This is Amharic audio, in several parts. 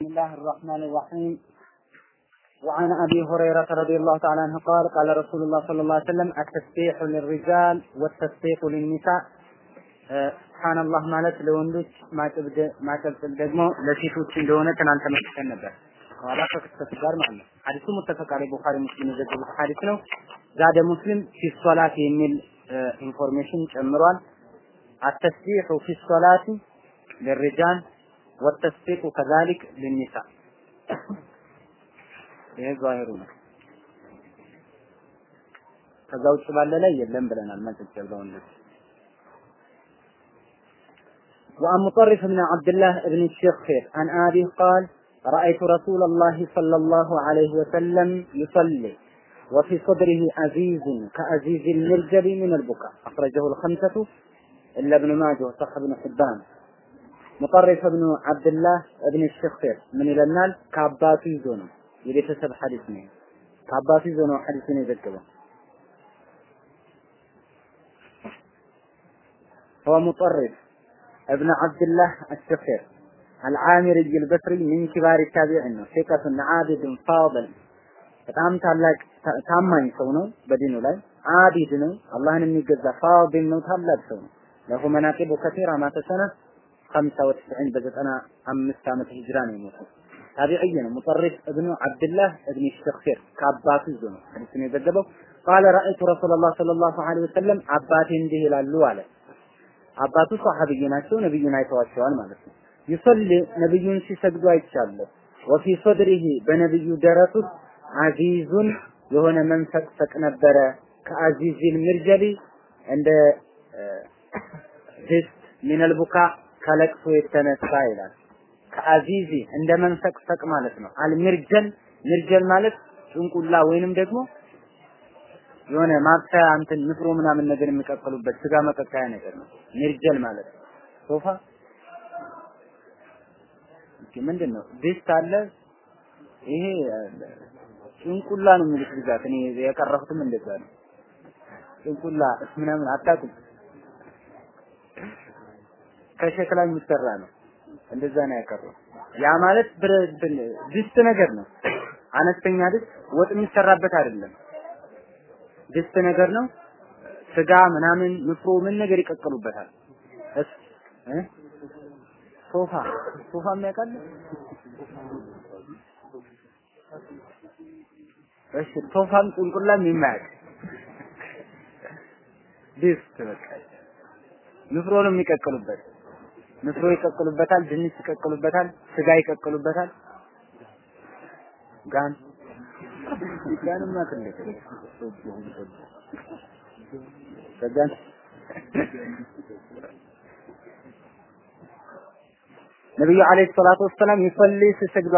بسم الله الرحمن الرحيم وعن ابي هريره رضي الله تعالى عنه قال قال رسول الله صلى الله عليه وسلم التسبيح للرجال والتسبيح للنساء ስብሓንላህ ማለት ለወንዶች ማጨብጨብ ደግሞ ለሴቶች እንደሆነ ትናንት ተመልክተን ነበር። ከኋላ ከክስተቱ ጋር ማለት ነው። ሐዲሱ ሙተፈቅ ዐለይሂ ቡኻሪ ሙስሊም የዘገቡት ሐዲስ ነው። ዛደ ሙስሊም ፊ ሶላት የሚል ኢንፎርሜሽን ጨምሯል። አተስቢሑ ፊ ሶላቲ ለሪጃል ወተስቢሑ ከዛሊክ ልኒሳ ይሄ ዛሂሩ ነው። ከዛ ውጭ ባለ ላይ የለም ብለናል። ማጨብጨብ ለወንዶች وعن مطرف بن عبد الله بن الشخير عن أبيه قال رأيت رسول الله صلى الله عليه وسلم يصلي وفي صدره عزيز كعزيز المرجل من البكاء أخرجه الخمسة إلا ابن ماجه وصح ابن حبان مطرف بن عبد الله بن الشخير من النال كعبات يزونه የቤተሰብ ሐዲስ ነው። ከአባቱ ይዞ ነው ሐዲሱን የዘገበው። هو مطرف ابن عبد الله الشخير العامري البصري من كبار التابعين ነው ثقة عابد فاضل በጣም ታላቅ ታማኝ ሰው ነው በዲኑ ላይ አቢድ ነው አላህን የሚገዛ ፋዲል ነው ታላቅ ሰው ነው ለሁ መናቂቡ ከቲራ ማተ ሰነ 95 በዘጠና አምስት ሂጅራ ነው የሞተው። ታቢዕይ ነው። ሙጠሪፍ እብኑ አብድላህ እብን ሸክሲር ከአባቱ ይዞ ነው የዘገበው። ቃለ ረአይቱ ረሱላላህ ሰለላሁ ዐለይሂ ወሰለም አባቴ እንዲህ ይላሉ አለ። አባቱ ሰሐቢይ ናቸው ነብዩን አይተዋቸዋል ማለት ነው። ይሰሊ ነብዩን ሲሰግዱ አይቻለሁ። وفي صدره በነብዩ ደረት أزيز የሆነ መንፈቅፈቅ ነበረ። كأزيز المرجل እንደ ድስት من ከለቅሶ የተነሳ ይላል كأزيز እንደ መንፈቅፈቅ ማለት ነው። المرجل مرجل ማለት ጭንቁላ ወይንም ደግሞ የሆነ ማብሰያ እንትን ንፍሮ ምናምን ነገር የሚቀቅሉበት ስጋ መቀቀያ ነገር ነው። ሚርጀል ማለት ሶፋ እሺ፣ ምንድን ነው ድስት አለ። ይሄ ጭንቁላ ነው የሚሉት ብዛት። እኔ የቀረሁትም እንደዛ ነው። ጭንቁላ ምናምን አታውቁም። ከሸክላ የሚሰራ ነው። እንደዛ ነው ያቀረው። ያ ማለት ድስት ነገር ነው። አነስተኛ ድስት ወጥ የሚሰራበት አይደለም። ድስት ነገር ነው። ስጋ ምናምን ንፍሮ ምን ነገር ይቀቅሉበታል። ሶፋ ሶፋ የሚያውቃል? እሺ ሶፋም ጭንቁላም የማያውቅ ድስት በቃ ንፍሮ ነው የሚቀቅሉበት። ንፍሮ ይቀቅሉበታል፣ ድንች ይቀቅሉበታል፣ ስጋ ይቀቅሉበታል። ጋን ጋንማ ትልቅ ከጋን ነብዩ አለይሂ ሰላቱ ወሰላም ይሰሊ ሲሰግዱ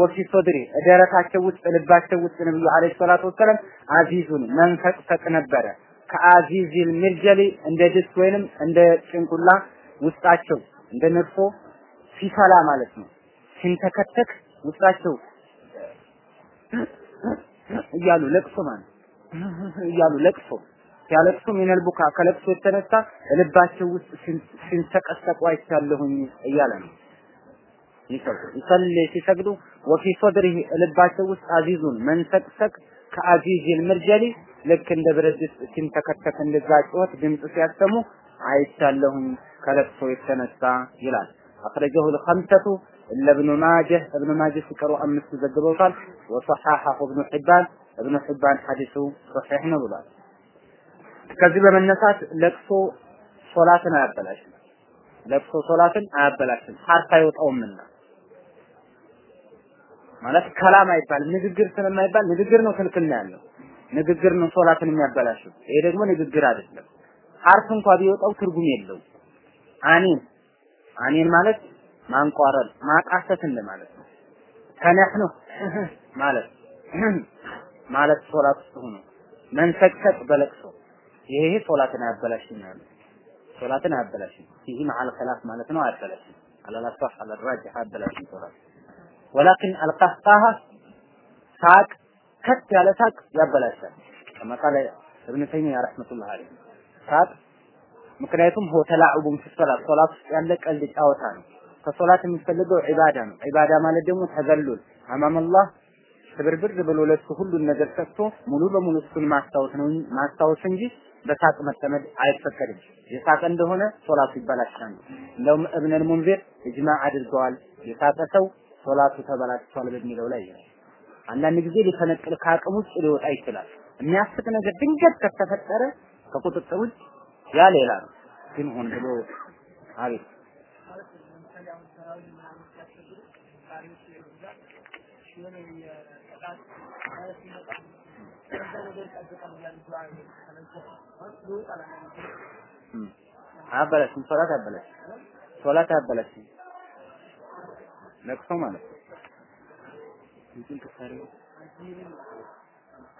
ወፊ ሶድሪ ደረታቸው ውስጥ ልባቸው ውስጥ ነብዩ አለይሂ ሰላቱ ወሰላም አዚዙን መንፈቅፈቅ ነበረ። ከአዚዚል ሚርጀሊ እንደ ድስት ወይንም እንደ ጭንቁላ ውስጣቸው እንደ ነጥፎ ሲፈላ ማለት ነው። ሲንተከተክ ውስጣቸው እያሉ ለቅሶ ማለት እያሉ ለቅሶ ሲያለቅሱ من ከለቅሶ የተነሳ ልባቸው ውስጥ ሲንሰቀሰቁ አይቻለሁኝ እያለ ነው። يصلي ሲሰግዱ وفي صدره ልባቸው ውስጥ أزيز መንሰቅሰቅ كأزيز المرجل ልክ እንደ ብረት ድስት ሲንተከተክ እንደዛ ጩኸት ድምፅ ሲያሰሙ አይቻለሁም ከለቅሶ የተነሳ ይላል። አخرجه الخمسة إلا ابن ماجه ابن ماجه ሲቀሩ አምስት ዘግበውታል። وصححه ابن حبان ابن حبان ሐዲሱ صحيح ነው ብሏል። ከዚህ በመነሳት ለቅሶ ሶላትን አያበላሽም። ለቅሶ ሶላትን አያበላሽም። ሐርፍ አይወጣውምና ማለት ከላም አይባል ንግግር ስለማይባል ንግግር ነው ክልክል ያለው። ንግግር ነው ሶላትን የሚያበላሽው። ይሄ ደግሞ ንግግር አይደለም። ሐርፍ እንኳ ቢወጣው ትርጉም የለው። አኒን አኒን ማለት ማንቋረር ማቃሰት እንደማለት ነው። ከነህኑ ማለት ማለት ሶላት ውስጥ ሆኖ መንሰቅሰቅ በለቅሶ ይሄ ሶላትን አያበላሽም ያለው ሶላትን አያበላሽም። ይህ መዓል ኸላፍ ማለት ነው አያበላሽም። አላላ ሷህ አላ ራጅህ አያበላሽም ሶላት ወላኪን አልቀህቃሃ ሳቅ ከት ያለ ሳቅ ያበላሻል። ከማ ቃለ እብን ተይሚያ ረሕመቱላህ ዐለይህ ሳቅ ምክንያቱም ሆ ተላዕቡም ፊ ሶላት ውስጥ ያለ ቀልድ ጫወታ ነው። ከሶላት የሚፈልገው ዒባዳ ነው። ዒባዳ ማለት ደግሞ ተዘሉል አማመላህ ስብርብር ብሎ ለሱ ሁሉን ነገር ሰጥቶ ሙሉ በሙሉ እሱን ማስታወስ ነው ማስታወስ እንጂ በሳቅ መጠመድ አይፈቀድም። የሳቀ እንደሆነ ሶላቱ ይበላሻል። እንደውም እብነል ሙንዚር እጅማዕ አድርገዋል። የሳቀ ሰው ሶላቱ ተበላሽቷል በሚለው ላይ አንዳንድ ጊዜ ሊፈነቅል ከአቅም ውጭ ሊወጣ ይችላል። የሚያስቅ ነገር ድንገት ከተፈጠረ ከቁጥጥር ውጭ ያ ሌላ ነው። ግን ሆን ብሎ አቤት አያበላሽም። ሶላት አያበላሽም። ሶላት አያበላሽም። ለቅሶ ማለት ነው።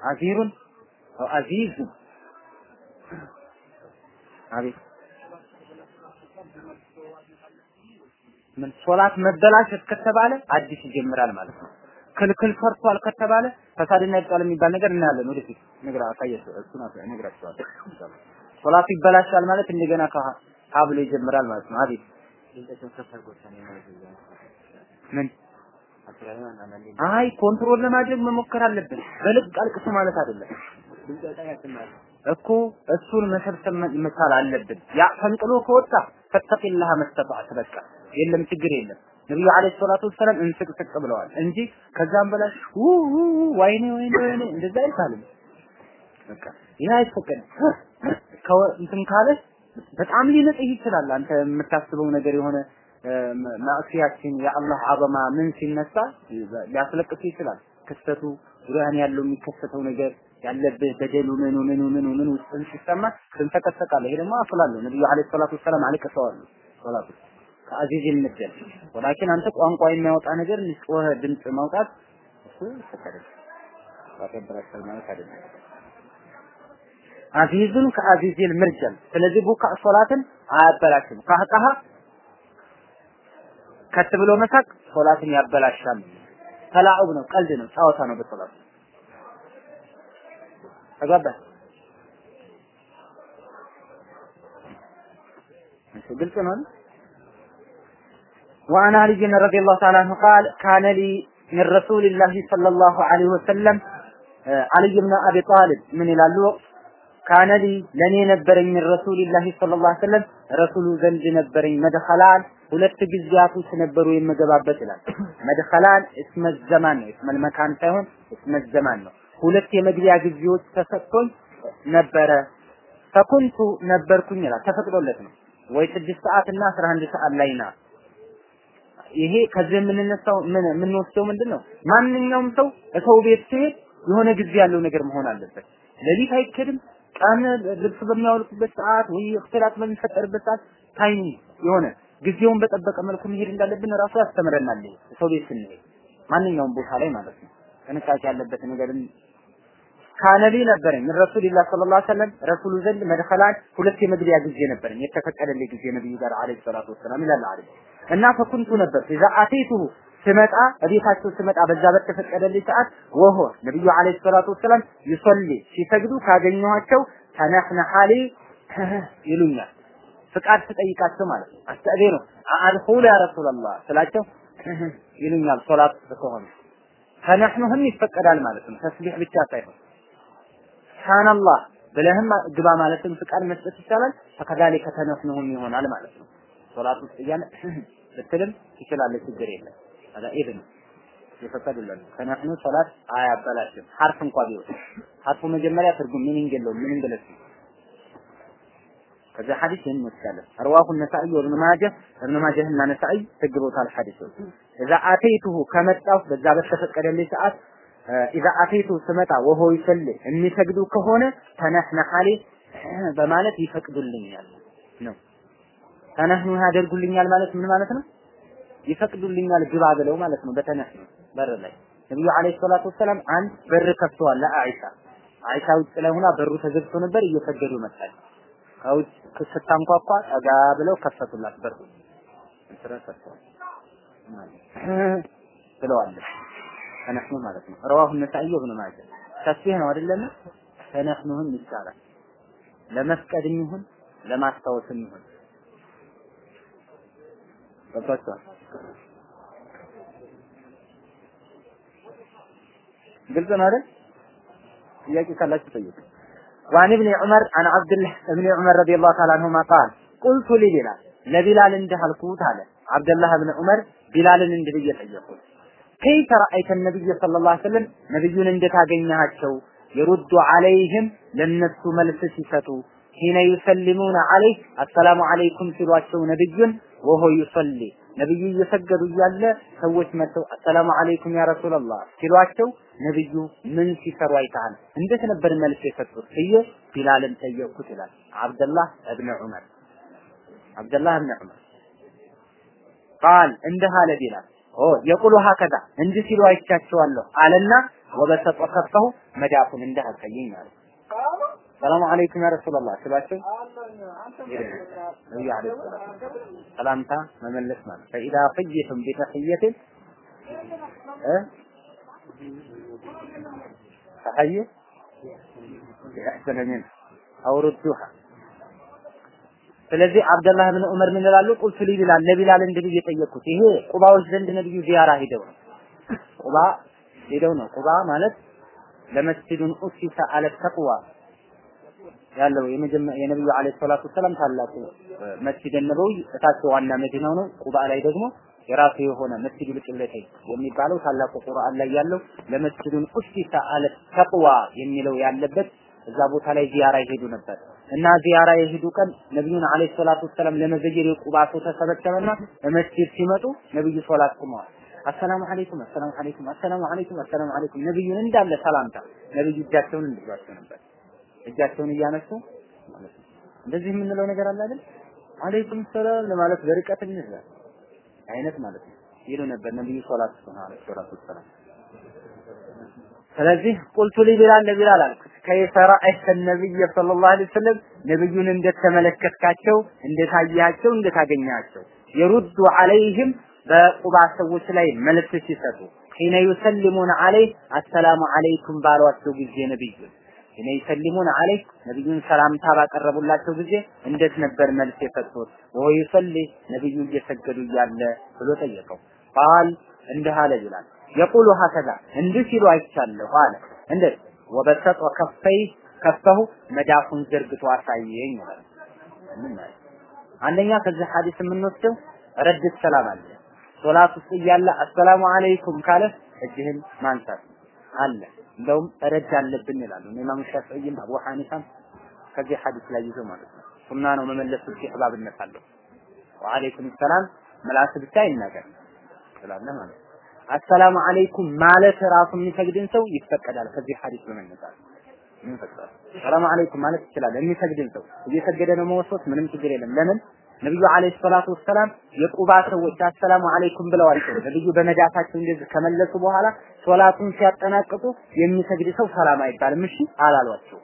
አዚሩን አዚዙ አቤት ምን ሶላት መበላሸት ከተባለ አዲስ ይጀምራል ማለት ነው። ክልክል ፈርቷል ከተባለ ፈሳድና ይብጣል የሚባል ነገር እናያለን። ወደፊት ንግራ አሳያቸው እሱን አሳ ነግራቸዋለሁ። ሶላት ይበላሻል ማለት እንደገና ከሀ ብሎ ይጀምራል ማለት ነው። አቤት ምን አይ control ለማድረግ መሞከር አለብን። በልብ አልቅሱ ማለት አይደለም እኮ እሱን መሰብሰብ መቻል አለብን። ያ ፈንቅሎ ከወጣ فاتقوا الله ما استطعتم በቃ የለም ችግር የለም። ነብዩ عليه الصلاة والسلام እንስቅስቅ ብለዋል እንጂ ከዛም በላይ ው ወይኔ ወይኔ ወይኔ እንደዛ አይባልም። በቃ ይህ አይፈቀድም። እንትን ካለ በጣም ሊነጥህ ይችላል። አንተ የምታስበው ነገር የሆነ ማዕሲያችን የአላህ አበማ ምን ሲነሳ ሊያስለቅስ ይችላል። ክስተቱ ዙሪያን ያለው የሚከሰተው ነገር ያለብህ በደሉ ምኑ ምኑ ምኑ ምኑ ውስጥን ሲሰማ ትንተከተቃለህ። ይሄ ደግሞ አፍላለሁ ነብዩ አለይሂ ሰላቱ ወሰላም አልቅሰዋል ሶላቱ ከአዚዝ ይመደል ወላኪን አንተ ቋንቋ የሚያወጣ ነገር ጮኸ ድምጽ ማውጣት እሱ ይፈቀዳል። ባከበራቸው ማለት አይደለም። አዚዙን ከአዚዚል ምርጀል ስለዚህ ቡካ ሶላትን አያበላሽም። ካህካሃ ከት ብሎ መሳቅ ሶላትን ያበላሻል። ተላዑብ ነው፣ ቀልድ ነው፣ ጨዋታ ነው በሶላት ተግባባን። ግልጽ ነው። وعن علي رضي الله تعالى عنه قال كان لي من رسول الله صلى الله عليه وسلم علي بن ابي طالب من ይላሉ ካነ ሊ ለኔ ነበረኝ من رسول الله صلى الله عليه وسلم ረሱሉ ዘንድ ነበረኝ መድኸላን ሁለት ጊዜያቶች ነበሩ የምገባበት ይላል መድኸላን እስመ ዘማን ነው እስመ መካን ሳይሆን እስመ ዘማን ነው ሁለት የመግቢያ ጊዜዎች ተሰጥቶኝ ነበረ ፈኩንቱ ነበርኩኝ ይላል ተፈቅዶለት ነው ወይ ስድስት ሰዓት እና አስራ አንድ ሰዓት ላይ ና ይሄ ከዚህ የምንነሳው ምን የምንወስደው ምንድን ነው? ማንኛውም ሰው ሰው ቤት ሲሄድ የሆነ ጊዜ ያለው ነገር መሆን አለበት። ሌሊት አይኬድም። ቀን ልብስ በሚያወልቁበት ሰዓት ወይ እክትላት በሚፈጠርበት ሰዓት ታይም የሆነ ጊዜውን በጠበቀ መልኩ መሄድ እንዳለብን ራሱ ያስተምረናል። ሰው ቤት ስንሄድ ማንኛውም ቦታ ላይ ማለት ነው። ጥንቃቄ ያለበት ነገር ካነሊ ነበረኝ። ረሱልላህ ሰለላሁ ዐለይሂ ወሰለም ረሱሉ ዘንድ መድኸላን ሁለት የመግቢያ ጊዜ ነበረኝ የተፈቀደልኝ ጊዜ ነብዩ ጋር አለይሂ ሰላቱ ወሰላም ይላል አለ። እና ፈኩንቱ ነበር። ኢዛ አቴቱሁ ስመጣ እቤታቸው ስመጣ በዛ በተፈቀደልኝ ሰዓት ወሆ ነብዩ አለይሂ ሰላቱ ወሰላም ይሰሊ ሲሰግዱ ካገኘኋቸው ተነህነሐሊ ይሉኛል። ፍቃድ ስጠይቃቸው ማለት ነው። አስተእዜ ነው አድኹል ያ ረሱላህ ስላቸው ይሉኛል። ሶላት ከሆነ ተነህኑህም ይፈቀዳል ማለት ነው። ተስቢህ ብቻ ሳይሆን ሱብሃንአላህ ብለህም ግባ ማለትም ፍቃድ መስጠት ይቻላል። ከከዛሊከ ተነፍነሁም ይሆናል ማለት ነው። ሶላት ውስጥ እያለ ብትልም ትችላለህ፣ ችግር የለም። አላ ኢብን የፈቀዱልን ተነፍኑ ሶላት አያበላሽም። ሐርፍ እንኳ ቢሆን ሐርፉ መጀመሪያ ትርጉም ሚኒንግ የለውም። ሚኒንግ ለስ ከዛ ሐዲስ ይህን ረዋሁ ነሳኢ ወብኑ ማጀህ እብኑ ማጀህ እና ነሳኢ ዘግበውታል ሐዲሱ እዛ አተይቱሁ ከመጣሁ በዛ በተፈቀደልኝ ሰዓት ኢዛ አቴቱ ስመጣ ወሆ ይሰል የሚሰግዱ ከሆነ ተነህነሐሌ በማለት ይፈቅዱልኛል ነው። ተነህኑ ያደርጉልኛል ማለት ምን ማለት ነው? ይፈቅዱልኛል ግባ ብለው ማለት ነው። በተነህኑ በር ላይ ነብዩ አለይሂ ሰላቱ ወሰላም አንድ በር ከፍተዋል ለአኢሻ። አይሻ ውጭ ላይ ሆና በሩ ተዘግቶ ነበር፣ እየሰገዱ መጣች። ከውጭ ስታንኳኳ ጠጋ ብለው ከፈቱላት በሩ ብለዋለች። ተነህኑ ማለት ነው። ረዋሁ ነሳኢ ወብኑ ማጀ ተስቢህ ነው አይደለም? ተነህኑህም ይቻላል ለመፍቀድም ይሁን ለማስታወስም ይሁን ገብቷችኋል? ግልጽ ነው አይደል? ጥያቄ ካላችሁ ጠይቁ። وعن ابن عمر عن عبد الله ابن عمر رضي الله تعالى عنهما قال قلت لبلال ለቢላል እንዲህ አልኩት አለ አብደላህ ብን ዑመር ቢላልን እንዲህ ብዬ ጠየቁት ከይፈ ረአይተ ነቢይ ሰለላሁ ዐለይሂ ወሰለም ነብዩን እንዴት አገኘሃቸው የሩዱ ዐለይህም ለነሱ መልስ ሲሰጡ ሂነ ዩሰሊሙነ ዐለይህ አሰላሙ ዐለይኩም ሲሏቸው ነብዩን ወሆ ዩሰሊ ነብዩ እየሰገዱ እያለ ሰዎች መጥተው አሰላሙ ዐለይኩም ያ ረሱላላህ ሲሏቸው ነብዩ ምን ሲሰሩ አይተሃል? እንዴት ነበር መልስ የሰጡት ብዬ ቢላልን ጠየቅኩት ይላል አብደላህ እብነ ዑመር አብደላህ እብነ ዑመር ቃል እንዲህ አለ ቢላል ኦ የቁሉ ሀከዛ እንዲህ ሲሉ አይቻቸዋለሁ አለና ወበሰጠ ከፈሁ መዳፉን አሳየኝ አለ። ሰላም አለይኩም ያ ረሱላላህ ስላቸው ነብዩ ሰላምታ መመለስ ማለት ፈኢዛ ፈይቱም ቢተህየትን እ ተሐየ ቢአሕሰነ ሚንሃ አው ሩዱሃ ስለዚህ አብደላህ ብን ዑመር ምን ይላሉ? ቁልቱ ሊ ቢላል ለቢላል እንዲህ ብዬ ጠየቅኩት። ይሄ ቁባዎች ዘንድ ነብዩ ዚያራ ሄደው ነው። ቁባ ሄደው ነው። ቁባ ማለት ለመስጂዱን ኡሲሰ አለ ተቅዋ ያለው የነብዩ አለይሂ ሰላቱ ሰላም ታላቁ መስጂድ ነበዊ እታቸው ዋና መዲናው ነው። ቁባ ላይ ደግሞ የራሱ የሆነ መስጂዱ ልቅለቴ የሚባለው ታላቁ ቁርአን ላይ ያለው ለመስጂዱን ኡሲሰ አለ ተቅዋ የሚለው ያለበት እዛ ቦታ ላይ ዚያራ ይሄዱ ነበር እና ዚያራ የሄዱ ቀን ነብዩን አለይሂ ሰላቱ ሰላም ለመዘየር የቁባ ሰው ተሰበሰበና ለመስጂድ ሲመጡ ነብዩ ሶላት ቆመዋል። አሰላሙ አለይኩም አሰላሙ አለይኩም አሰላሙ አለይኩም አሰላሙ አለይኩም ነብዩን እንዳለ ሰላምታ ነብዩ እጃቸውን እንዲዟቸው ነበር። እጃቸውን እያነሱ ማለት ነው። እንደዚህ የምንለው ነገር አለ አይደል? አለይኩም ሰላም ለማለት በርቀት እንዝላል አይነት ማለት ነው ይሉ ነበር ነብዩ ሶላት አለይሂ ሰላቱ ሰላም ስለዚህ ቁልቱ ሊ ቢላል ለቢላል አልኩት ከይፈ ረአይተ ነብይ ሰለላሁ ዐለይሂ ወሰለም ነብዩን እንደተመለከትካቸው እንደታያቸው እንደታገኛቸው የሩዱ ዐለይህም በቁባ ሰዎች ላይ መልስ ሲሰጡ ሒነ ዩሰሊሙን ዐለይህ አሰላሙ ዐለይኩም ባሏቸው ጊዜ ነብዩን ሒነ ዩሰሊሙን ዐለይህ ነብዩን ሰላምታ ባቀረቡላቸው ጊዜ እንዴት ነበር መልስ የሰጡት? ወሆ ዩሰሊ ነብዩ እየሰገዱ እያለ ብሎ ጠየቀው። ቃል እንዲህ አለ ይላል የቁሉ ሀከዛ እንዲህ ሲሉ አይቻለሁ አለ እንዴት ወበሰጠ ከፈይ ከፈሁ መዳፉን ዘርግቶ አሳየኝ ይላል አንደኛ ከዚህ ሐዲስ የምንወስደው ረድ ሰላም አለ። ሶላት ውስጥ እያለ አሰላሙ አለይኩም ካለ እጅህን ማንሳት አለ። እንደውም ረድ አለብን ይላሉ። ኢማም ሻፊዒም አቡ ሐኒፋም ከዚህ ሐዲስ ላይ ይዘው ማለት ነው። ሱና ነው መመለስ ኢህባብነት አለው። ወአለይኩም ሰላም ምላስ ብቻ ይናገር ስላለ ማለት ነው አሰላሙ አለይኩም ማለት ራሱ የሚሰግድን ሰው ይፈቀዳል። ከዚህ ሐዲስ በመነሳት? ሰላም አለይኩም ማለት ይችላል። የሚሰግድን ሰው እየሰገደ ነው መወሶት ምንም ችግር የለም። ለምን ነብዩ አለይሂ ሰላቱ ወሰላም የቁባ ሰዎች السلام عليكم ብለዋቸው ነብዩ በመዳፋቸው እንደዚህ ከመለሱ በኋላ ሶላቱን ሲያጠናቅቁ የሚሰግድ ሰው ሰላም አይባልም እሺ አላሏቸው።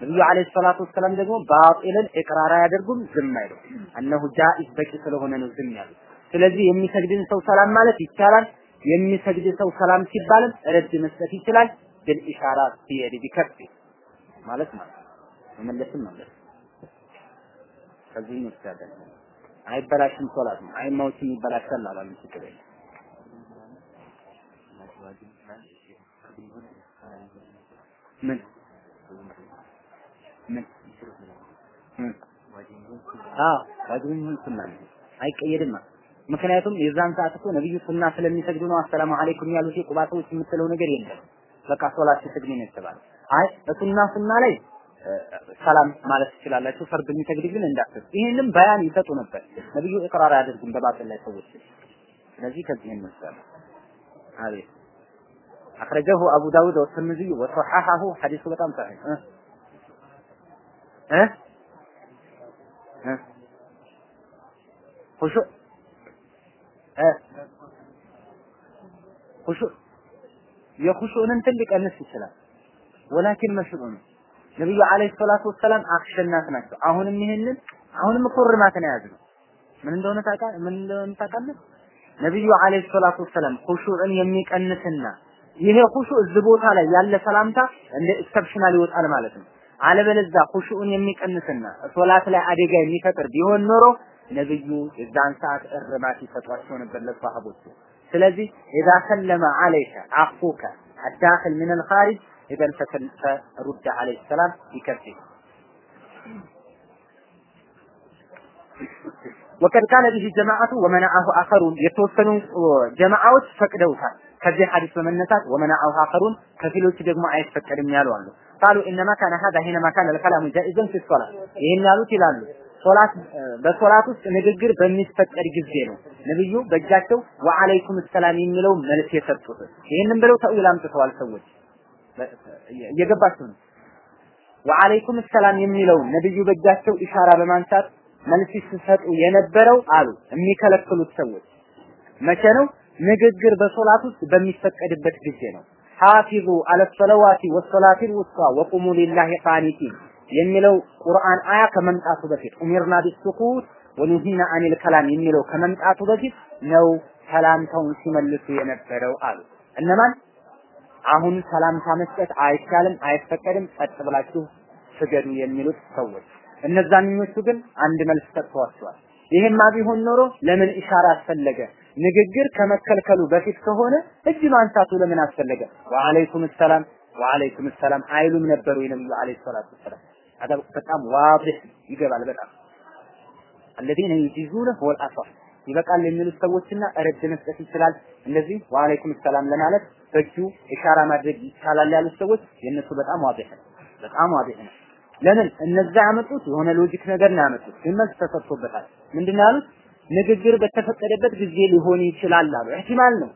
ነብዩ عليه الصلاة والسلام ደግሞ باطل ን إقرار አያደርጉም፣ ዝም አይሉ እነሆ جائز በቂ ስለሆነ ነው ዝም ያሉት። ስለዚህ የሚሰግድን ሰው ሰላም ማለት ይቻላል። የሚሰግድ ሰው ሰላም ሲባልም رد መስጠት ይችላል። بالإشارة باليد بالكف ማለት ማለት መመለስም መመለስ ከዚህ ይወስዳል። አይበላሽም ሶላት ነው። አይማዎችም ይበላሻል አላል ችግር ምን? ምን? አዎ ዋጅብም ይሁን ሱና አይቀየድም ማለት ምክንያቱም የዛን ሰዓት እኮ ነብዩ ሱና ስለሚሰግዱ ነው አሰላሙ አለይኩም ያሉት የቁባ ሰዎች የምትለው ነገር የለም። በቃ ሶላት ሲሰግዱ ነው የተባለው። አይ በሱና ሱና ላይ ሰላም ማለት ትችላላችሁ፣ ፈርድ የሚሰግድ ግን እንዳትል። ይህንም በያን ይሰጡ ነበር ነብዩ እቅራር አያደርጉም በባጥል ላይ ሰዎች። ስለዚህ ከዚህ እንወስዳለን። አቤት አክረጀሁ አቡ ዳውድ ወተርሚዚ ወሰሐሐሁ ሐዲሱ በጣም ሰሒህ እ እ ሁሹዕ ሁሹ የኹሹዕንን ትልቅ ይችላል። ወላኪን መሽሩ ነው። ነብዩ አለይሂ ሰላቱ ወሰላም አክሸናት ናቸው። አሁንም ይሄንን አሁንም እኮ እርማትን ምን እንደሆነ ታውቃ ምን እንደሆነ ታውቃለህ? ነብዩ አለይሂ ሰላቱ ወሰላም ኹሹዕን የሚቀንስና ይሄ ኹሹዕ እዚህ ቦታ ላይ ያለ ሰላምታ እንደ ኤክሰፕሽናል ይወጣል ማለት ነው። አለበለዚያ ኹሹዕን የሚቀንስና ሶላት ላይ አደጋ የሚፈጥር ቢሆን ኖሮ ነብዩ የዛን ሰዓት እርባት ይሰጧቸው ነበር ለሷሃቦቹ። ስለዚህ ኢዛ ሰለመ አለይከ አፉከ አዳኺል ምን አልኻሪጅ ኢዘን ፈሩድ አለይሂ ሰላም ይከፍይ ወቀድ ቃለ ቢሂ ጀማዓቱ ወመናአሁ አኸሩን የተወሰኑ ጀማዓዎች ፈቅደውታል። ከዚህ ሐዲስ በመነሳት ወመናአሁ አኸሩን ከፊሎቹ ደግሞ አይፈቀድም ያሉ አሉ። ቃሉ ኢነማ ካነ ሀዛ ሂነማ ካነ ለከላሙ ጃኢዘን ፊ ሶላት ይህን ያሉት ይላሉ ሶላት በሶላት ውስጥ ንግግር በሚፈቀድ ጊዜ ነው ነብዩ በእጃቸው ወአለይኩም ሰላም የሚለው መልስ የሰጡት። ይህንን ብለው ተዊል አምጥተዋል ሰዎች እየገባችሁ ነው። ወአለይኩም ሰላም የሚለው ነብዩ በእጃቸው ኢሻራ በማንሳት መልስ ሲሰጡ የነበረው አሉ የሚከለክሉት ሰዎች መቼ ነው? ንግግር በሶላት ውስጥ በሚፈቀድበት ጊዜ ነው። ሐፊዙ አለ ሰለዋቲ ወሰላቲል ውስጣ ወቁሙ ሊላሂ ቃኒቲን የሚለው ቁርአን አያ ከመምጣቱ በፊት ኡሚርና ቢሱኩት ወኑሂና አኒል ከላም የሚለው ከመምጣቱ በፊት ነው ሰላምታውን ሲመልሱ የነበረው አሉ። እነማን አሁን ሰላምታ መስጠት አይቻልም፣ አይፈቀድም፣ ጸጥ ብላችሁ ስገዱ የሚሉት ሰዎች እነዛኞቹ ግን አንድ መልስ ሰጥተዋቸዋል። ይሄማ ቢሆን ኖሮ ለምን ኢሻራ አስፈለገ? ንግግር ከመከልከሉ በፊት ከሆነ እጅ ማንሳቱ ለምን አስፈለገ? وعليكم السلام وعليكم السلام አይሉም ነበሩ የነብዩ عليه الصلاة والسلام። አዳ በጣም ዋድህ ይገባል። በጣም الذين يجيزون هو الاصح ይበቃል የሚሉት ሰዎችና ረድ መስጠት ይችላል። እንደዚህ ወአለይኩም ሰላም ለማለት በእጁ ኢሻራ ማድረግ ይቻላል ያሉት ሰዎች የእነሱ በጣም ዋድህ ነው። በጣም ዋድህ ነው። ለምን እነዛ ያመጡት የሆነ ሎጂክ ነገር ነው ያመጡት። ግን መልስ ተሰጥቶበታል። ምንድን ነው ያሉት? ንግግር በተፈቀደበት ጊዜ ሊሆን ይችላል አሉ። ኢህቲማል ነው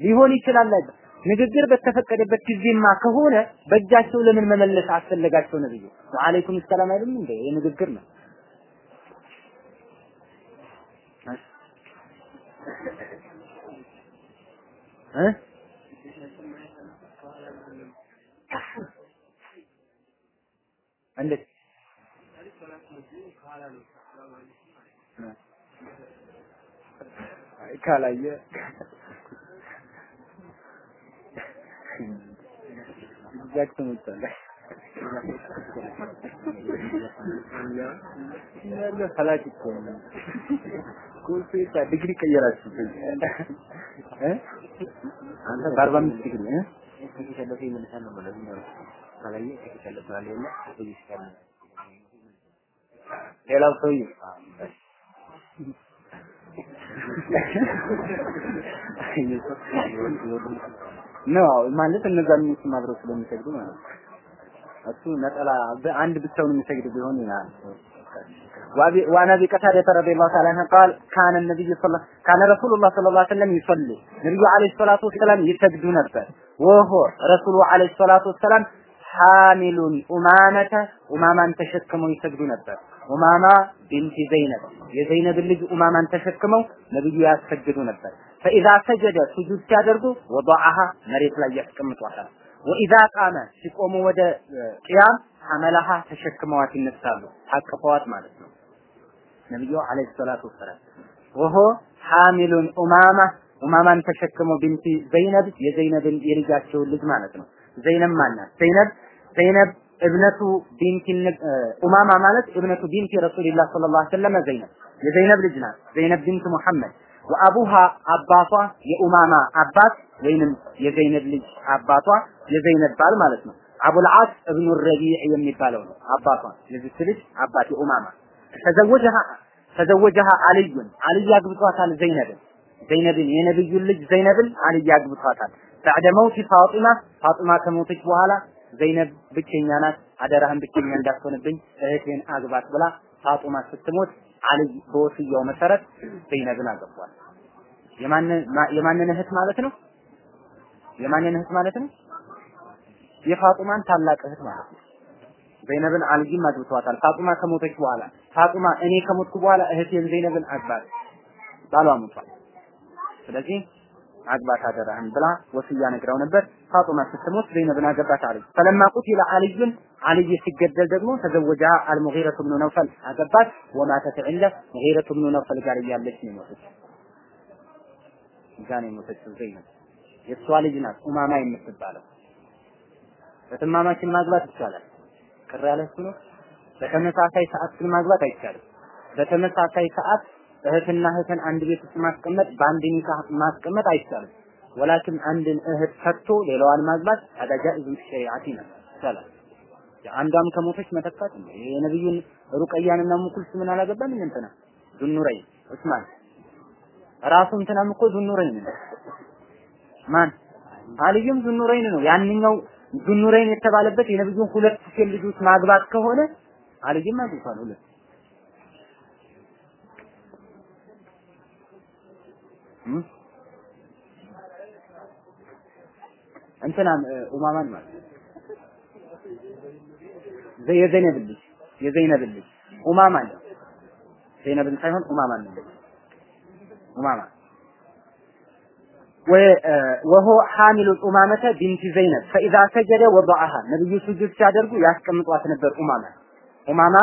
ሊሆን ይችላል አይደል? ንግግር በተፈቀደበት ጊዜማ ከሆነ በእጃቸው ለምን መመለስ አስፈለጋቸው ነብዩ? ወአለይኩም ሰላም አይሉም እንዴ? የንግግር ነው። እ እንዴት ካላየ ጃክሰን ወጣለ ያለ ፈላጭ እኮ ነው። ኮልፌታ ዲግሪ ቀየራችሁ እ አንተ በአርባ አምስት ዲግሪ እ ከተሸለፈ ይመልሳል ነው ማለት ነው። ካላየ ከተሸለፈ አለና ፖዚሽን ሌላው ሰውዬ ነው ማለት እነዛ ሚስት አብረው ስለሚሰግዱ ማለት ነው። እሱ ነጠላ አንድ ብቻውን የሚሰግድ ቢሆን ይላል። وعن ابي قتاده رضي الله تعالى عنه قال كان النبي صلى الله كان رسول الله صلى الله عليه وسلم يصلي نبي عليه الصلاه والسلام يسجد ነበር وهو رسول عليه الصلاه والسلام حامل أمامة أمامان ተሸክመው ይሰግዱ ነበር ኡማማ ቢንት ዘይነብ የዘይነብ ልጅ ኡማማን ተሸክመው ነብዩ ያሰግዱ ነበር ፈኢዛ ሰጀደ ስጁድ ሲያደርጉ ወضعها መሬት ላይ ያስቀምጧታል። ወኢዛ ቃመ ሲቆሙ ወደ ቅያም ሐመላሃ ተሸክመዋት ይነሳሉ። ታቅፈዋት ማለት ነው። ነብዩ አለይሂ ሰላቱ ወሰላም ወሆ ሐሚሉን ኡማማ ኡማማን ተሸክሞ ቢንቲ ዘይነብ የዘይነብን የልጃቸውን ልጅ ማለት ነው። ዘይነብ ማናት? ዘይነብ ዘይነብ እብነቱ ቢንቲ ኡማማ ማለት እብነቱ ቢንቲ ረሱልላህ ሰለላሁ ዐለይሂ ወሰለም ዘይነብ የዘይነብ ልጅ ናት። ዘይነብ ቢንት ሙሐመድ ወአቡሃ አባቷ የኡማማ አባት ወይንም የዘይነብ ልጅ አባቷ የዘይነብ ባል ማለት ነው። አቡል ዓስ እብኑ ረቢዕ የሚባለው ነው አባቷ። የዚች ልጅ አባት የኡማማ። تزوجها تزوجها علي። አልይ አግብቷታል ዘይነብን። ዘይነብን የነብዩን ልጅ ዘይነብን አልይ አግብቷታል። ባዕደ መውቲ ፋጢማ ፋጢማ ከሞተች በኋላ ዘይነብ ብቸኛ ናት፣ አደራህን ብቸኛ እንዳትሆንብኝ እህቴን አግባት ብላ ፋጡማ ስትሞት አልይ በወስያው መሰረት ዘይነብን አገቧል። የማንን እህት ማለት ነው? የማንን እህት ማለት ነው? የፋጡማን ታላቅ እህት ማለት ነው። ዘይነብን አልይም አግብተዋታል። ፋጡማ ከሞተች በኋላ ፋጡማ እኔ ከሞትኩ በኋላ እህቴን ዘይነብን አግባት ባሏ ሞቷል። ስለዚህ አግባት አደራህን ብላ ወስያ ነግራው ነበር። ፋጡማ ስትሞት ዘይነብን አገባት አለች። ፈለማ ቁቲለ አልዩን አልይ ሲገደል ደግሞ ተዘወጃ አልሙጊረቱ ብኑ ነውፈል አገባት። ወማተት ዒንደ ሙጊረቱ ብኑ ነውፈል ጋር እያለች ነው የሞተች። እዛ ነው የሞተችው ዘይነብ። የእሷ ልጅ ናት ኡማማ የምትባለው። በትማማችን ማግባት ይቻላል። ቅር ያለ እሱ ነው። በተመሳሳይ ሰዓት ግን ማግባት አይቻልም። በተመሳሳይ ሰዓት እህትና እህትን አንድ ቤት ውስጥ ማስቀመጥ በአንድ ኒካህ ማስቀመጥ አይቻልም። ولكن አንድን እህት ፈቶ ሌላዋን ማግባት هذا جائز شريعة ነው ይቻላል። አንዷም ከሞተች መተካት የነብዩን ሩቀያንና ኡሙ ኩልሱምን አላገባም እንትና ዙኑረይን ዑስማን ራሱ እንትናም እኮ ዙኑረይን ነው። ማን? አልዩም ዙኑረይን ነው። ያንኛው ዙኑረይን የተባለበት የነብዩን ሁለት ሴት ልጆች ማግባት ከሆነ አልዩም አግብቷል ሁለት እንትናም ኡማማን ማለት የዘይነብ ልጅ የዘይነብ ልጅ ኡማማ ነው። ዘይነብን ሳይሆን ኡማማ ነው። ኡማማ ወሆ ሐሚሉ ኡማመተ ቢንቲ ዘይነብ ፈኢዛ ሰጀደ ወضعها ነብዩ ስጁድ ሲያደርጉ ያስቀምጧት ነበር ኡማማ ኡማማ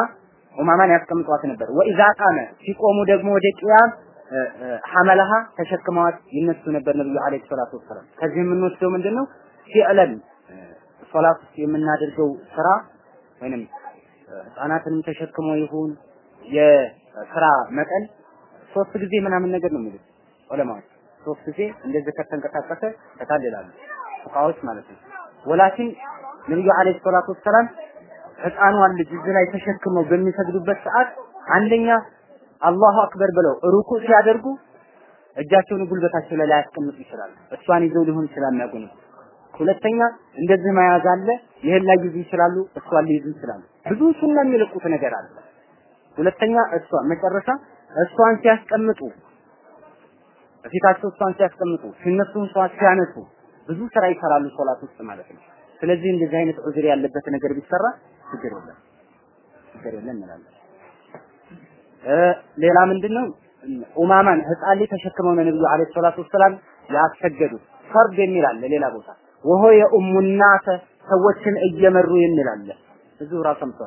ኡማማን ያስቀምጧት ነበር። ወኢዛ ቃመ ሲቆሙ ደግሞ ወደ ቂያም ሐመለሃ ተሸክመዋት ይነሱ ነበር ነብዩ አለይሂ ሰላቱ ወሰላም። ከዚህ የምንወስደው ምንድነው? ፊዕለን ሶላት የምናደርገው ስራ ወይንም ህፃናትንም ተሸክሞ ይሁን የስራ መጠን ሶስት ጊዜ ምናምን ነገር ነው የሚሉት ዑለማዎች። ሶስት ጊዜ እንደዚህ ከተንቀሳቀሰ ተታልላሉ ፉቃዎች ማለት ነው። ወላኪን ነብዩ አለይሂ ሰላቱ ወሰላም ህፃኗን ልጅ እዚህ ላይ ተሸክመው በሚሰግዱበት ሰዓት አንደኛ አላሁ አክበር ብለው ሩኩ ሲያደርጉ እጃቸውን ጉልበታቸው ላይ ላያስቀምጡ ይችላሉ። እሷን ይዘው ሊሆን ይችላል የሚያጎኑ ሁለተኛ እንደዚህ መያዝ አለ። ይሄን ላይ ይዙ ይችላሉ፣ እሷን ሊይዙ ይችላሉ። ብዙ ሱና የሚለቁት ነገር አለ። ሁለተኛ እሷ መጨረሻ እሷን ሲያስቀምጡ በፊታቸው እሷን ሲያስቀምጡ ሲነሱ እሷን ሲያነሱ ብዙ ስራ ይሰራሉ ሶላት ውስጥ ማለት ነው። ስለዚህ እንደዚህ አይነት ዑዝር ያለበት ነገር ቢሰራ ችግር የለም ችግር የለም እንላለን። ሌላ ምንድነው ኡማማን ህፃን ልጅ ተሸክመው ነው ነብዩ አለይሂ ሰላቱ ወሰላም ያሰገዱት። ፈርድ የሚል አለ ሌላ ቦታ ወሆ የኡሙናተ ሰዎችን እየመሩ የሚል አለ። እዚሁ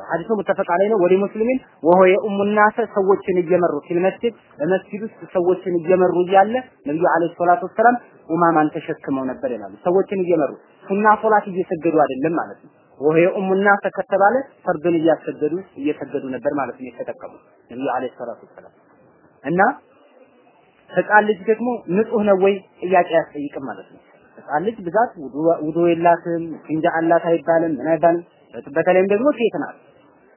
ሐዲሱ ሙተፈቅ ዐለይሂ ነው። ወዲ ሙስሊሚን ወሆ የኡሙናተ ሰዎችን እየመሩ ፊል መስጂድ ውስጥ ሰዎችን እየመሩ እያለ ነብዩ አለይሂ ሰላቱ ወሰላም ኡማማን ተሸክመው ነበር ይላሉ። ሰዎችን እየመሩ ሱና ሶላት እየሰገዱ አይደለም ማለት ነው። ወሆ የኡሙናተ ከተባለ ፈርድን እያሰገዱ እየሰገዱ ነበር ማለት ነው የተጠቀሙ ነብዩ አለይሂ ሰላቱ ወሰላም እና ህፃን ልጅ ደግሞ ንጹህ ነው ወይ ጥያቄ ያስጠይቅም ማለት ነው። ህፃን ልጅ ብዛት ውዱ የላትም እንጃ አላት አይባልም ምን አይባልም። በተለይም ደግሞ ሴት ናት።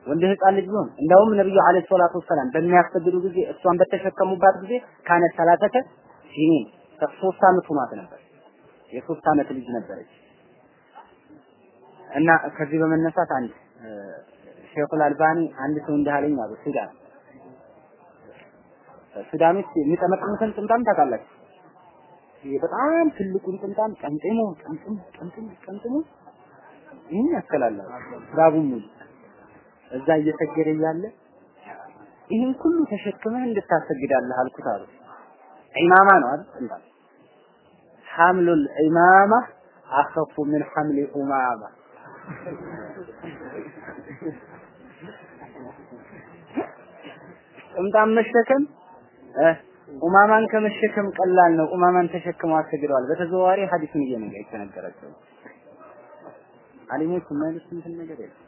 ወንድ ህፃን ልጅ ቢሆን እንደውም ነብዩ አለይሂ ሰላቱ ወሰላም በሚያስገድዱ ጊዜ እሷን በተሸከሙባት ጊዜ ካነ ሰላተተ ሲኒን ሶስት አመት ሆኗት ነበር። የሶስት አመት ልጅ ነበረች እና ከዚህ በመነሳት አንድ ሼኹል አልባኒ አንድ ሰው እንዳለኝ አሉ ሱዳን ሱዳኖች የሚጠመጥሙትን ጥምጣም ታውቃላችሁ? በጣም ትልቁን ጥምጣም ጠምጥሞ ጠምጥሞ ጠምጥሞ ጠምጥሞ ይህን ያከላላል ጋቡም እዛ እየሰገደ እያለ ይህን ሁሉ ተሸክመህ እንድታሰግዳለህ አልኩት አሉ። ኢማማ ነው አይደል? ሐምሉል ኢማማ አኸፉ ምን ሐምሊ ኡማማ ጥምጣም መሸከም ኡማማን ከመሸከም ቀላል ነው። ኡማማን ተሸክመው አሰግደዋል። በተዘዋዋሪ ሐዲሱን እየነገ የተነገራቸው አሊሞች የማይሉት እንትን ነገር የለም።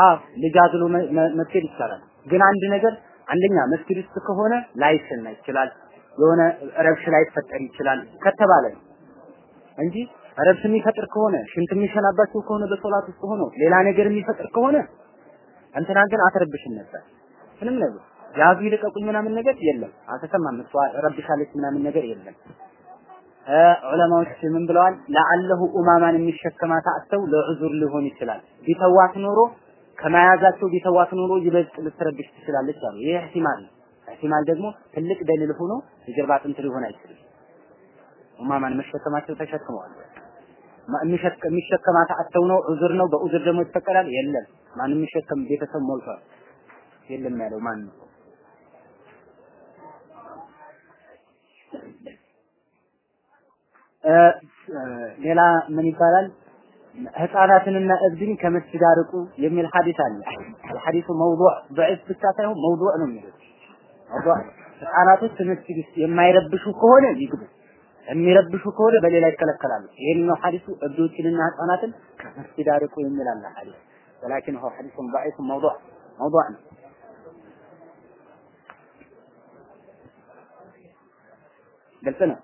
አዎ ልጅ መስገድ ይቻላል። ግን አንድ ነገር አንደኛ መስጊድ ውስጥ ከሆነ ላይሰና ይችላል፣ የሆነ ረብሽ ላይፈጠር ይችላል ከተባለ እንጂ ረብሽ የሚፈጥር ከሆነ ሽንት የሚሸናባቸው ከሆነ በሶላት ውስጥ ሆኖ ሌላ ነገር የሚፈጥር ከሆነ እንትና ግን አትረብሽን ነበር። ምንም ነገር ያዙ ይልቀቁኝ ምናምን ነገር የለም። አልተሰማም። እሷ ረብሻለች ምናምን ነገር የለም። ዑለማዎች ምን ብለዋል? ለአለሁ ኡማማን የሚሸከማት አጥተው ለዑዙር ሊሆን ይችላል። ቢተዋት ኖሮ ከመያዛቸው ቢተዋት ኖሮ ይበልጥ ልትረብሽ ትችላለች አሉ። ይህ ኢህቲማል ኢህቲማል ደግሞ ትልቅ ደሊል ሆኖ የጀርባ አጥንት ሊሆን አይችልም። ኡማማን መሸከማቸው ተሸክመዋል። የሚሸከማት አጥተው ነው ዑዙር ነው። በዑዙር ደግሞ ይፈቀዳል? የለም። ማንም የሚሸከም ቤተሰብ ሞልቷል። የለም ያለው ማን ነው? ሌላ ምን ይባላል? ህፃናትንና እብድን ከመስጂድ አርቁ የሚል ሐዲስ አለ። ሐዲሱ መውዱዕ ضعيف ብቻ ሳይሆን መውዱዕ ነው የሚሉት። መውዱዕ ህፃናቶች መስጂድ ውስጥ የማይረብሹ ከሆነ ይግቡ። የሚረብሹ ከሆነ በሌላ ይከለከላሉ። ይሄኛው ሐዲሱ እብዶችንና ህፃናትን ከመስጊድ አርቁ የሚል አለ ሐዲስ ولكن هو حديث ضعيف موضوع موضوع ነው። ግልጽ ነው።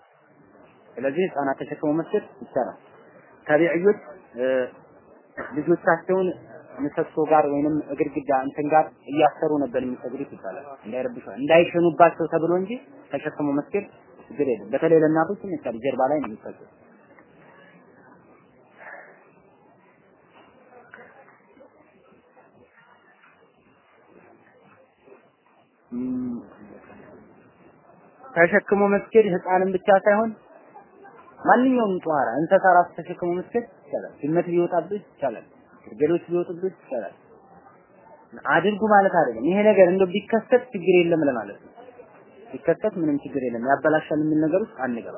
ስለዚህ ህፃናት ተሸክመው መስገድ ይቻላል። ታቢዕዮች ልጆቻቸውን ምሰሶ ጋር ወይንም ግድግዳ እንትን ጋር እያሰሩ ነበር የሚሰግዱት ይባላል። እንዳይረብሹ እንዳይሸኑባቸው ተብሎ እንጂ ተሸክመው መስገድ ችግር የለም። በተለይ ለእናቶች ይመቻል። ጀርባ ላይ ነው የሚሰግዱት። ተሸክሞ መስገድ ህፃንን ብቻ ሳይሆን ማንኛውም طاهر እንስሳ ራሱ ተሸክሞ መስገድ ይቻላል። ድመት ቢወጣብህ ይቻላል። ግልገሎች ቢወጡብህ ይቻላል። አድርጉ ማለት አይደለም። ይሄ ነገር እንደው ቢከሰት ችግር የለም ለማለት ነው። ቢከሰት ምንም ችግር የለም። ያበላሻል የሚል ነገር ውስጥ አንገባ።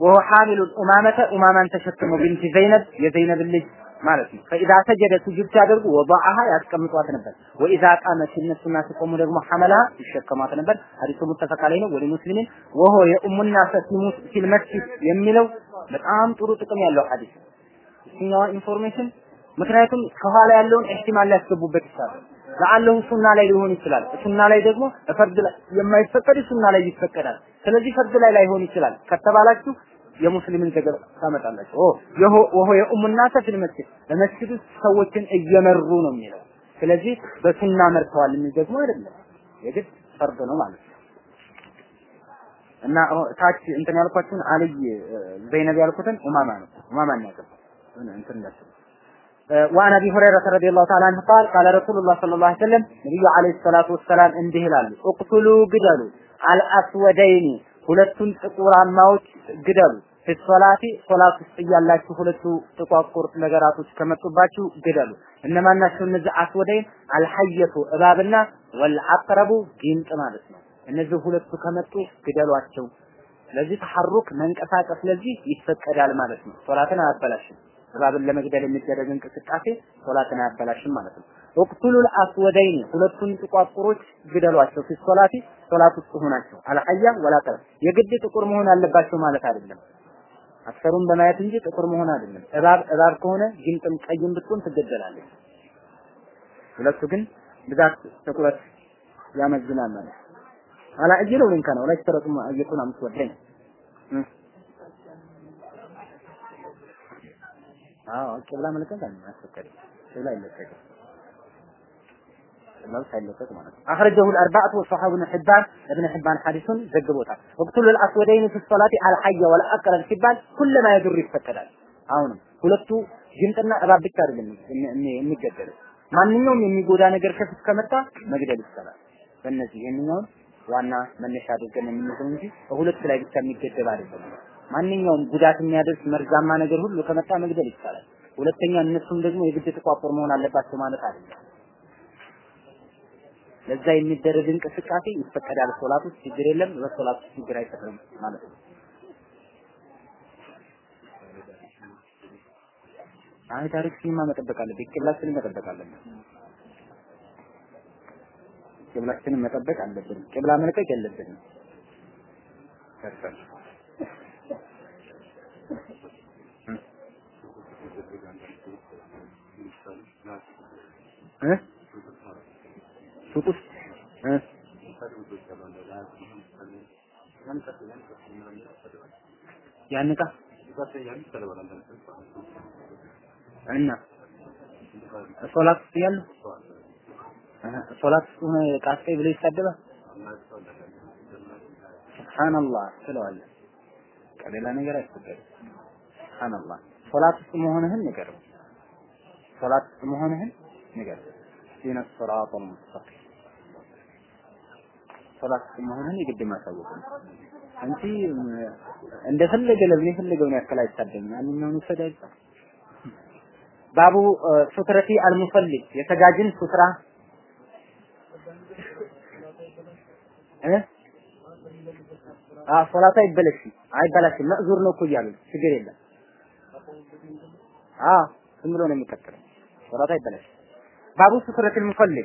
وهو حامل أمامة ኡማማን ተሸክሞ بنت زينب የዘይነብ ልጅ ማለት ነው። فإذا سجد ስጁድ ሲያደርጉ ወባአሃ ያስቀምጧት ነበር። وإذا قام እነሱና ሲቆሙ ደግሞ حملها ይሸከሟት ነበር። ሐዲሱ متفق عليه ነው። ولمسلم وهو يؤم الناس في المسجد የሚለው በጣም ጥሩ ጥቅም ያለው ሐዲስ ይህኛዋ information ምክንያቱም ከኋላ ያለውን احتمال ሊያስገቡበት ይቻላል። لعله ሱና ላይ ሊሆን ይችላል። ሱና ላይ ደግሞ ፈርድ ላይ የማይፈቀድ ሱና ላይ ይፈቀዳል። ስለዚህ ፈርድ ላይ ላይሆን ይችላል ከተባላችሁ የሙስሊምን ዘገባ ታመጣላችሁ። ኦ የሆ وهو يؤم الناس في المسجد በመስጂድ ውስጥ ሰዎችን እየመሩ ነው የሚለው። ስለዚህ በሱና መርተዋል የሚል ደግሞ አይደለም፣ የግድ ፈርድ ነው ማለት ነው። እና ታች እንትን ያልኳችሁን አልይ ዘይነብ ያልኩትን ኡማማ ነው ኡማማ ነው እንትን እንዳትሉ وعن ابي هريره رضي الله تعالى عنه قال قال رسول الله صلى الله عليه وسلم ነብዩ አለይሂ ሰላቱ ወሰላም እንዲህ ይላሉ እቅቱሉ ግደሉ አልአስወደይኒ ሁለቱን ጥቁራማዎች ግደሉ ፊሶላቲ ሶላት ውስጥ እያላችሁ ሁለቱ ጥቋቁር ነገራቶች ከመጡባችሁ ግደሉ እነማን ናቸው እነዚህ አስወደይን አልሐየቱ እባብና ወልአቅረቡ ጊንጥ ማለት ነው እነዚህ ሁለቱ ከመጡ ግደሏቸው ስለዚህ ተሐሩክ መንቀሳቀስ ለዚህ ይፈቀዳል ማለት ነው ሶላትን አያበላሽም እባብን ለመግደል የሚደረግ እንቅስቃሴ ሶላትን አያበላሽም ማለት ነው። ወቅቱሉል አስወደይን ሁለቱን ጥቋቁሮች ግደሏቸው ፊ ሶላቲ ሶላት ውስጥ ሆናቸው አልሐያ ወላ ቀረ የግድ ጥቁር መሆን አለባቸው ማለት አይደለም። አክሰሩን በማየት እንጂ ጥቁር መሆን አይደለም። እባብ እባብ ከሆነ ጊንጥም ቀይም ብትሆን ትገደላለች። ሁለቱ ግን ብዛት ጥቁረት ያመዝናል ማለት አላ እጅለው ልንካ ነው ላይ ተረጡ አየቱን አምስወደኝ አዎ ቅብላ መልቀቅ አይፈቀድም። ቅብላ አይለቀቅም። ቅብላው ሳይለቀቅ ማለት ነው። አኽረጀሁ አልአርባዕቱ ወሰሐቡ ኢብኑ ሒባን ኢብኑ ሒባን ሐዲሱን ዘግቦታል። ወቅቱል አልአስወደይን ፊ ሶላቲ አልሐየ ወልአቅረብ ሲባል ኩለማ የዱር ይፈቀዳል። አሁንም ሁለቱ ጅንጥና እባብ ብቻ አይደለም የሚገደለው ማንኛውም የሚጎዳ ነገር ከፊት ከመጣ መግደል ይቻላል። በእነዚህ ይህንኛውን ዋና መነሻ አድርገን የምንይዘው እንጂ በሁለቱ ላይ ብቻ የሚገደብ አይደለም። ማንኛውም ጉዳት የሚያደርስ መርዛማ ነገር ሁሉ ከመጣ መግደል ይቻላል። ሁለተኛ እነሱም ደግሞ የግድ ተቋቁር መሆን አለባቸው ማለት አይደለም። ለዛ የሚደረግ እንቅስቃሴ ይፈቀዳል። ሶላት ውስጥ ችግር የለም፣ በሶላት ውስጥ ችግር አይፈጥርም ማለት ነው። አይ ታሪክ ሲማ መጠበቅ አለብን። ቂብላችንን መጠበቅ አለብን። ቂብላችንን መጠበቅ አለብን። ቂብላ መልቀቅ የለብንም። ሱቅ ውስጥ? ያን ሶላት ሆነ ዕቃ አስቀይ ብሎ ይሳደባል። ሱብሃንአላህ ትለዋለህ። ከሌላ ነገር አይፈቀድም። ሱብሃንአላህ ሶላት ውስጥ መሆንህን ንገረው። ሶላት ውስጥ መሆንህን ንገረው። ዲነ ሲራጥ ሙስተቂም ሶላት ውስጥ መሆንህን የግድ ማሳወቅ ነው እንጂ እንደፈለገ ለምን የፈለገውን ያክል አይሳደብም። ማንኛውም ይሰዳ ይባል ባቡ ሱትረቲ አልሙሰሊ የሰጋጅን ሱትራ እ አ ሶላቱ አይበለሽም አይበላሽም መእዙር ነው እኮ እያሉ ችግር የለም። አ ዝም ብሎ ነው የሚቀጥለው። ሶላቱ አይበላሽም። ባቡ ሱትረቲል ሙሰሊ